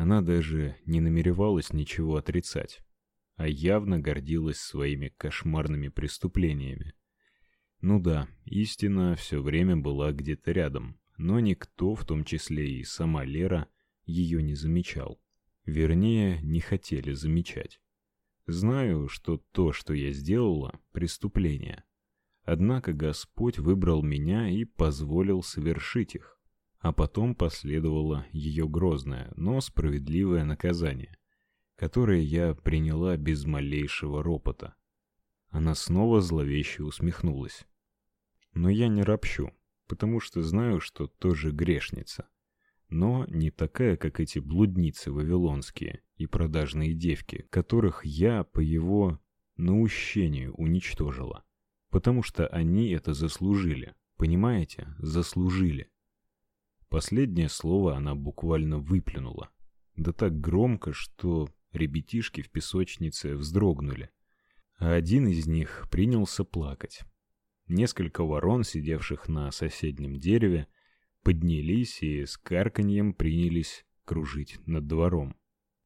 Она даже не намеревалась ничего отрицать, а явно гордилась своими кошмарными преступлениями. Ну да, истина все время была где-то рядом, но никто, в том числе и сама Лера, ее не замечал. Вернее, не хотели замечать. Знаю, что то, что я сделала, преступление. Однако Господь выбрал меня и позволил совершить их. А потом последовало ее грозное, но справедливое наказание, которое я приняла без малейшего ропота. Она снова зловеще усмехнулась. Но я не ропщу, потому что знаю, что тоже грешница. Но не такая, как эти блудницы вавилонские и продажные девки, которых я по его наущению уничтожила. Потому что они это заслужили. Понимаете? Заслужили. Последнее слово она буквально выплюнула. Да так громко, что ребятишки в песочнице вздрогнули. А один из них принялся плакать. Несколько ворон, сидевших на соседнем дереве, поднялись и с карканьем принялись кружить над двором.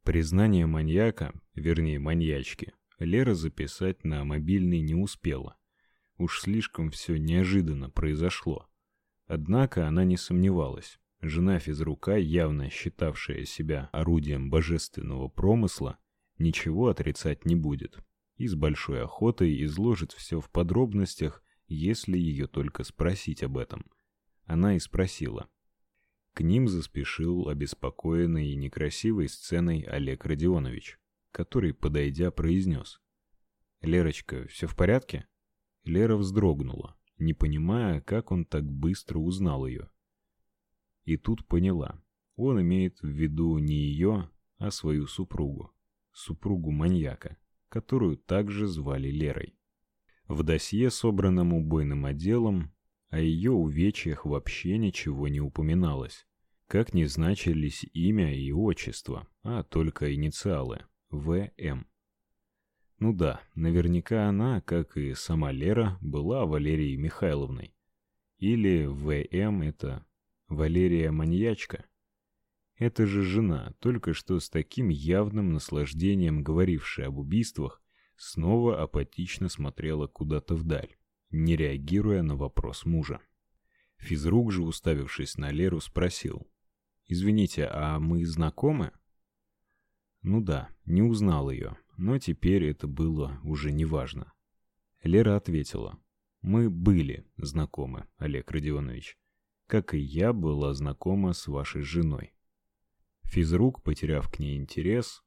Признание маньяка, вернее маньячки, Лера записать на мобильный не успела. Уж слишком все неожиданно произошло. Однако она не сомневалась. Жена физрука, явно считавшая себя орудием божественного промысла, ничего отрицать не будет. И с большой охотой изложит все в подробностях, если ее только спросить об этом. Она и спросила. К ним заспешил обеспокоенный и некрасивой сценой Олег Родионович, который, подойдя, произнес. «Лерочка, все в порядке?» Лера вздрогнула не понимая, как он так быстро узнал ее. И тут поняла. Он имеет в виду не ее, а свою супругу. Супругу маньяка, которую также звали Лерой. В досье, собранном убойным отделом, о ее увечьях вообще ничего не упоминалось. Как не значились имя и отчество, а только инициалы – ВМ. Ну да, наверняка она, как и сама Лера, была Валерией Михайловной. Или ВМ это Валерия маньячка. Это же жена, только что с таким явным наслаждением говорившая об убийствах, снова апатично смотрела куда-то вдаль, не реагируя на вопрос мужа. Физрук же, уставившись на Леру, спросил: "Извините, а мы знакомы?" Ну да, не узнал ее но теперь это было уже неважно. Лера ответила: "Мы были знакомы, Олег Родионович, как и я была знакома с вашей женой". Физрук, потеряв к ней интерес,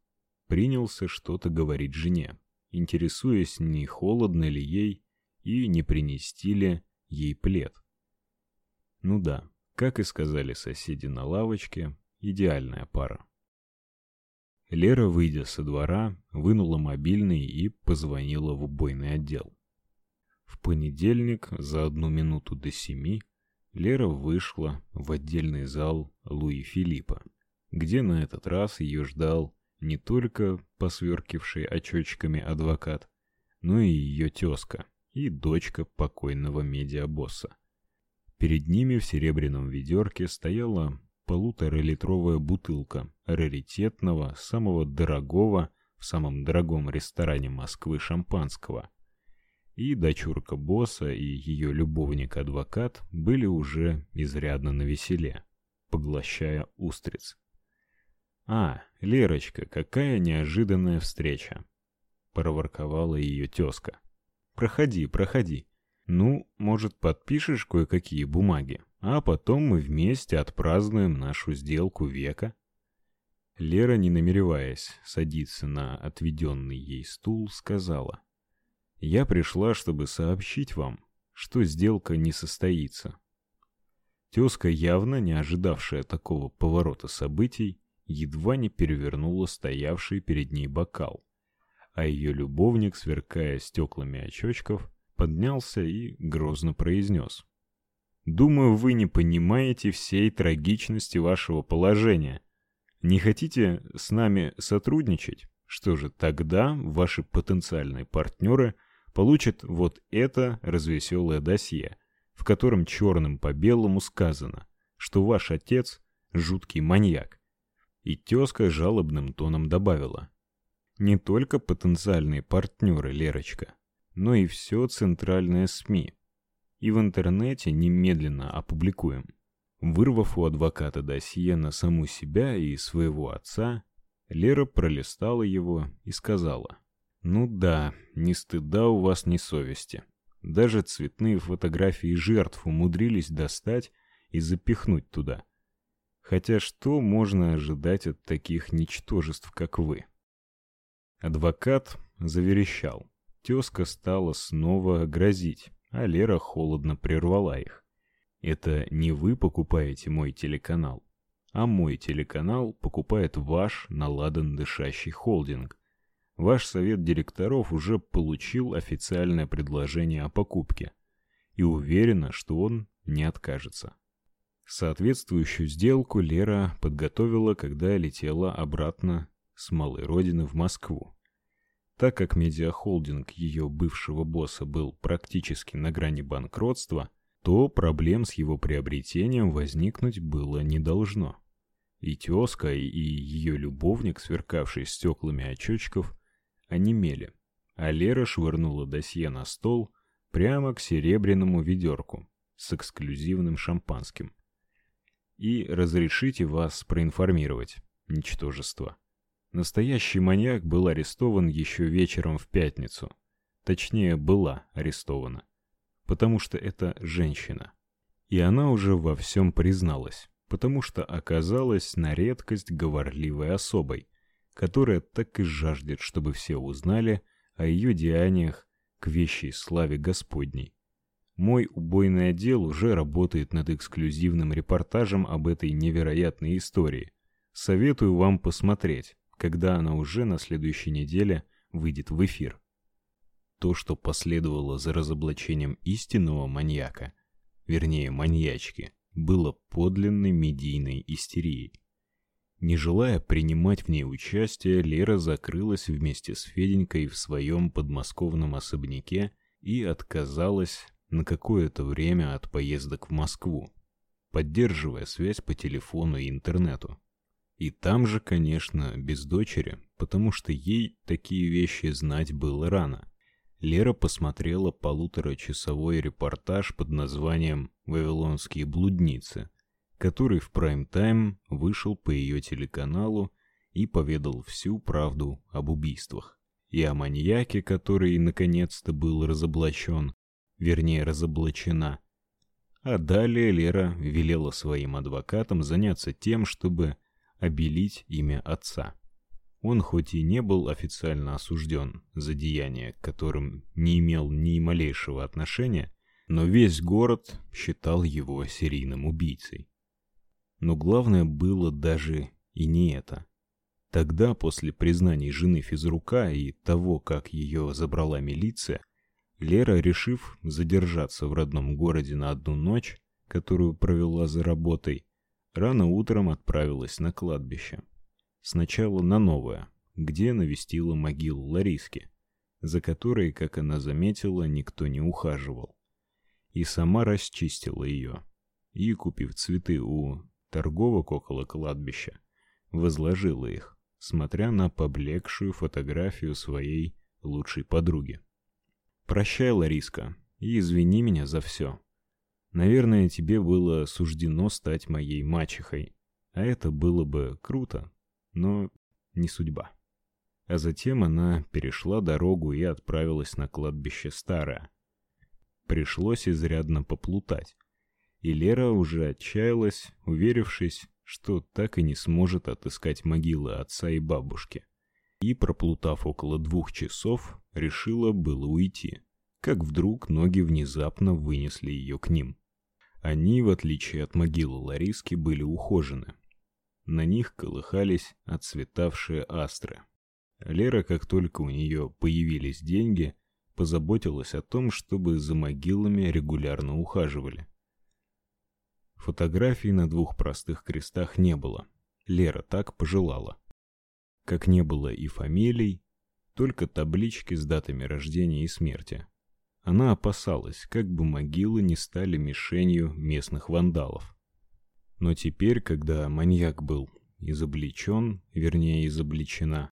принялся что-то говорить жене, интересуясь, не холодно ли ей и не принести ли ей плед. Ну да, как и сказали соседи на лавочке, идеальная пара. Лера, выйдя со двора, вынула мобильный и позвонила в убойный отдел. В понедельник за одну минуту до семи Лера вышла в отдельный зал Луи Филиппа, где на этот раз ее ждал не только посверкивший очочками адвокат, но и ее тезка и дочка покойного медиабосса. Перед ними в серебряном ведерке стояла полуторалитровая бутылка раритетного, самого дорогого в самом дорогом ресторане Москвы шампанского. И дочурка босса и ее любовник-адвокат были уже изрядно навеселе, поглощая устриц. «А, Лерочка, какая неожиданная встреча!» — проворковала ее тезка. «Проходи, проходи. Ну, может, подпишешь кое-какие бумаги?» А потом мы вместе отпразднуем нашу сделку века. Лера, не намереваясь садиться на отведенный ей стул, сказала: "Я пришла, чтобы сообщить вам, что сделка не состоится". Тёзка, явно не ожидавшая такого поворота событий, едва не перевернула стоявший перед ней бокал, а ее любовник, сверкая стеклами очочков, поднялся и грозно произнес. Думаю, вы не понимаете всей трагичности вашего положения. Не хотите с нами сотрудничать? Что же, тогда ваши потенциальные партнеры получат вот это развеселое досье, в котором черным по белому сказано, что ваш отец жуткий маньяк. И тёзка жалобным тоном добавила. Не только потенциальные партнеры, Лерочка, но и все центральное СМИ. И в интернете немедленно опубликуем. Вырвав у адвоката досье на саму себя и своего отца, Лера пролистала его и сказала: "Ну да, ни стыда у вас, ни совести. Даже цветные фотографии жертв умудрились достать и запихнуть туда. Хотя что можно ожидать от таких ничтожеств, как вы?" Адвокат заверещал. Тёзка стала снова грозить, а Лера холодно прервала их. Это не вы покупаете мой телеканал, а мой телеканал покупает ваш наладан дышащий холдинг. Ваш совет директоров уже получил официальное предложение о покупке и уверена, что он не откажется. Соответствующую сделку Лера подготовила, когда летела обратно с малой родины в Москву. Так как медиахолдинг ее бывшего босса был практически на грани банкротства, то проблем с его приобретением возникнуть было не должно. И тёзка, и ее любовник, сверкавший стеклами очочков, онемели, а Лера швырнула досье на стол прямо к серебряному ведерку с эксклюзивным шампанским. И разрешите вас проинформировать, ничтожество. Настоящий маньяк был арестован еще вечером в пятницу. Точнее, была арестована. Потому что это женщина. И она уже во всем призналась, потому что оказалась на редкость говорливой особой, которая так и жаждет, чтобы все узнали о ее деяниях к вещей славе Господней. Мой убойный отдел уже работает над эксклюзивным репортажем об этой невероятной истории. Советую вам посмотреть когда она уже на следующей неделе выйдет в эфир. То, что последовало за разоблачением истинного маньяка, вернее маньячки, было подлинной медийной истерией. Не желая принимать в ней участие, Лера закрылась вместе с Феденькой в своем подмосковном особняке и отказалась на какое-то время от поездок в Москву, поддерживая связь по телефону и интернету. И там же, конечно, без дочери, потому что ей такие вещи знать было рано. Лера посмотрела полуторачасовой репортаж под названием «Вавилонские блудницы», который в прайм-тайм вышел по ее телеканалу и поведал всю правду об убийствах. И о маньяке, который наконец-то был разоблачен, вернее разоблачена. А далее Лера велела своим адвокатам заняться тем, чтобы обелить имя отца. Он хоть и не был официально осужден за деяния, к которым не имел ни малейшего отношения, но весь город считал его серийным убийцей. Но главное было даже и не это. Тогда, после признаний жены физрука и того, как ее забрала милиция, Лера, решив задержаться в родном городе на одну ночь, которую провела за работой, рано утром отправилась на кладбище. Сначала на новое, где навестила могилу Лариски, за которой, как она заметила, никто не ухаживал. И сама расчистила ее. И, купив цветы у торговок около кладбища, возложила их, смотря на поблекшую фотографию своей лучшей подруги. «Прощай, Лариска, и извини меня за все. Наверное, тебе было суждено стать моей мачехой, а это было бы круто, но не судьба. А затем она перешла дорогу и отправилась на кладбище Старое. Пришлось изрядно поплутать. И Лера уже отчаялась, уверившись, что так и не сможет отыскать могилы отца и бабушки. И, проплутав около двух часов, решила было уйти, как вдруг ноги внезапно вынесли ее к ним. Они, в отличие от могилы Лариски, были ухожены. На них колыхались отцветавшие астры. Лера, как только у нее появились деньги, позаботилась о том, чтобы за могилами регулярно ухаживали. Фотографий на двух простых крестах не было. Лера так пожелала. Как не было и фамилий, только таблички с датами рождения и смерти. Она опасалась, как бы могилы не стали мишенью местных вандалов. Но теперь, когда маньяк был изобличен, вернее изобличена,